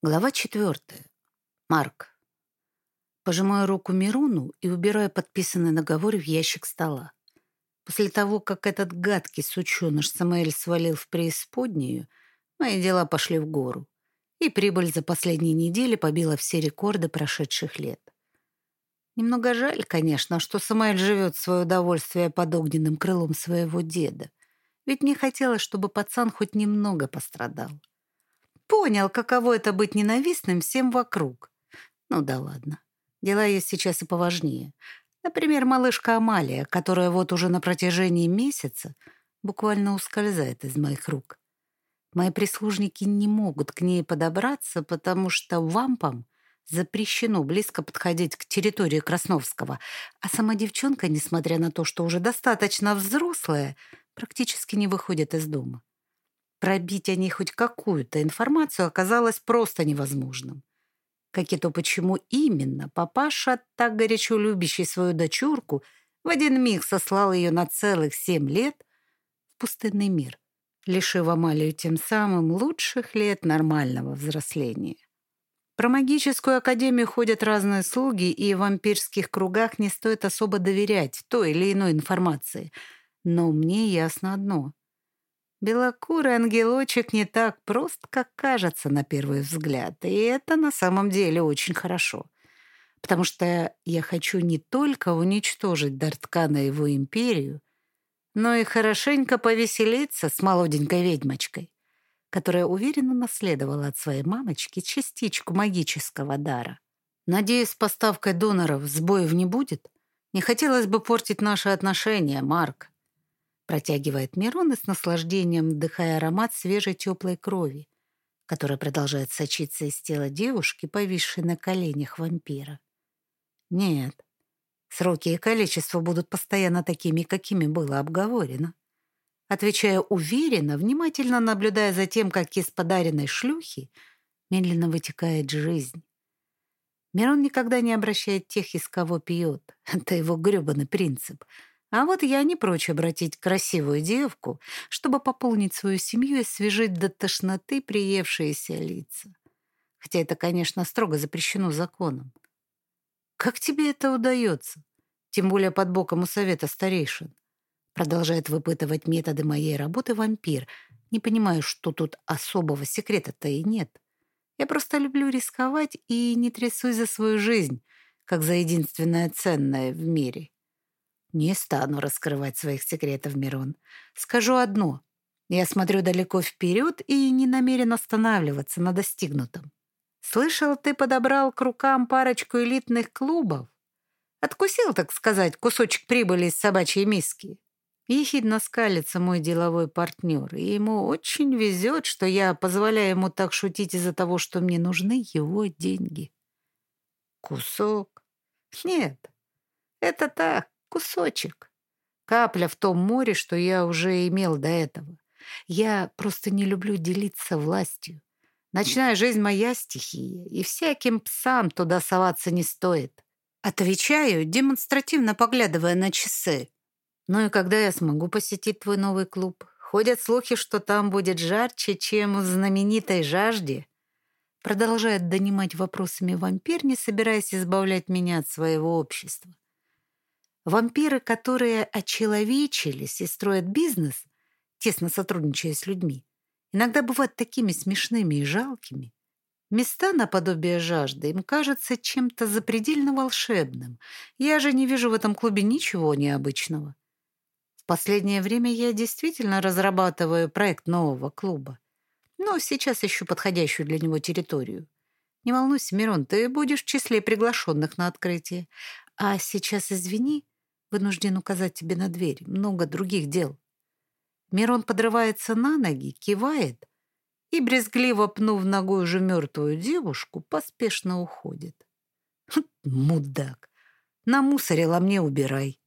Глава четвертая. Марк. Пожимаю руку Мируну и убираю подписанный договор в ящик стола. После того, как этот гадкий сученыш Самаэль свалил в преисподнюю, мои дела пошли в гору, и прибыль за последние недели побила все рекорды прошедших лет. Немного жаль, конечно, что Самаэль живет в свое удовольствие под огненным крылом своего деда, ведь мне хотелось, чтобы пацан хоть немного пострадал. Понял, каково это быть ненавистным всем вокруг. Ну да ладно. Дела есть сейчас и поважнее. Например, малышка Амалия, которая вот уже на протяжении месяца буквально ускользает из моих рук. Мои прислужники не могут к ней подобраться, потому что вампам запрещено близко подходить к территории Красновского, а сама девчонка, несмотря на то, что уже достаточно взрослая, практически не выходит из дома. Пробить о ней хоть какую-то информацию оказалось просто невозможным. Как и то, почему именно папаша, так горячо любящий свою дочурку, в один миг сослал ее на целых семь лет в пустынный мир, лишив Амалию тем самым лучших лет нормального взросления. Про магическую академию ходят разные слуги, и в вампирских кругах не стоит особо доверять той или иной информации. Но мне ясно одно. Белокурый ангелочек не так прост, как кажется на первый взгляд, и это на самом деле очень хорошо. Потому что я хочу не только уничтожить Дарткана и его империю, но и хорошенько повеселиться с молоденькой ведьмочкой, которая уверенно наследовала от своей мамочки частичку магического дара. Надеюсь, с поставкой доноров сбоев не будет? Не хотелось бы портить наши отношения, Марк. Протягивает Мирон и с наслаждением вдыхая аромат свежей теплой крови, которая продолжает сочиться из тела девушки, повисшей на коленях вампира. Нет, сроки и количество будут постоянно такими, какими было обговорено. Отвечая уверенно, внимательно наблюдая за тем, как из подаренной шлюхи медленно вытекает жизнь. Мирон никогда не обращает тех, из кого пьет. Это его грёбаный принцип — а вот я не прочь обратить красивую девку, чтобы пополнить свою семью и свежить до тошноты приевшиеся лица. Хотя это, конечно, строго запрещено законом. Как тебе это удается? Тем более под боком у совета старейшин. Продолжает выпытывать методы моей работы вампир. Не понимаю, что тут особого секрета-то и нет. Я просто люблю рисковать и не трясусь за свою жизнь, как за единственное ценное в мире. Не стану раскрывать своих секретов, Мирон. Скажу одно. Я смотрю далеко вперед и не намерен останавливаться на достигнутом. Слышал, ты подобрал к рукам парочку элитных клубов? Откусил, так сказать, кусочек прибыли из собачьей миски. Ехидно скалится мой деловой партнер, и ему очень везет, что я позволяю ему так шутить из-за того, что мне нужны его деньги. Кусок? Нет, это так, Кусочек. Капля в том море, что я уже имел до этого. Я просто не люблю делиться властью. Ночная жизнь моя стихия, и всяким псам туда соваться не стоит. Отвечаю, демонстративно поглядывая на часы. Ну и когда я смогу посетить твой новый клуб? Ходят слухи, что там будет жарче, чем в знаменитой жажде. Продолжает донимать вопросами вампир, не собираясь избавлять меня от своего общества. Вампиры, которые очеловечились и строят бизнес, тесно сотрудничая с людьми, иногда бывают такими смешными и жалкими. Места наподобие жажды им кажутся чем-то запредельно волшебным. Я же не вижу в этом клубе ничего необычного. В последнее время я действительно разрабатываю проект нового клуба. Но сейчас ищу подходящую для него территорию. Не волнуйся, Мирон, ты будешь в числе приглашенных на открытие. А сейчас извини, Вынужден указать тебе на дверь. Много других дел. Мирон подрывается на ноги, кивает и, брезгливо пнув ногой уже мертвую девушку, поспешно уходит. Мудак. Намусорила мне убирай.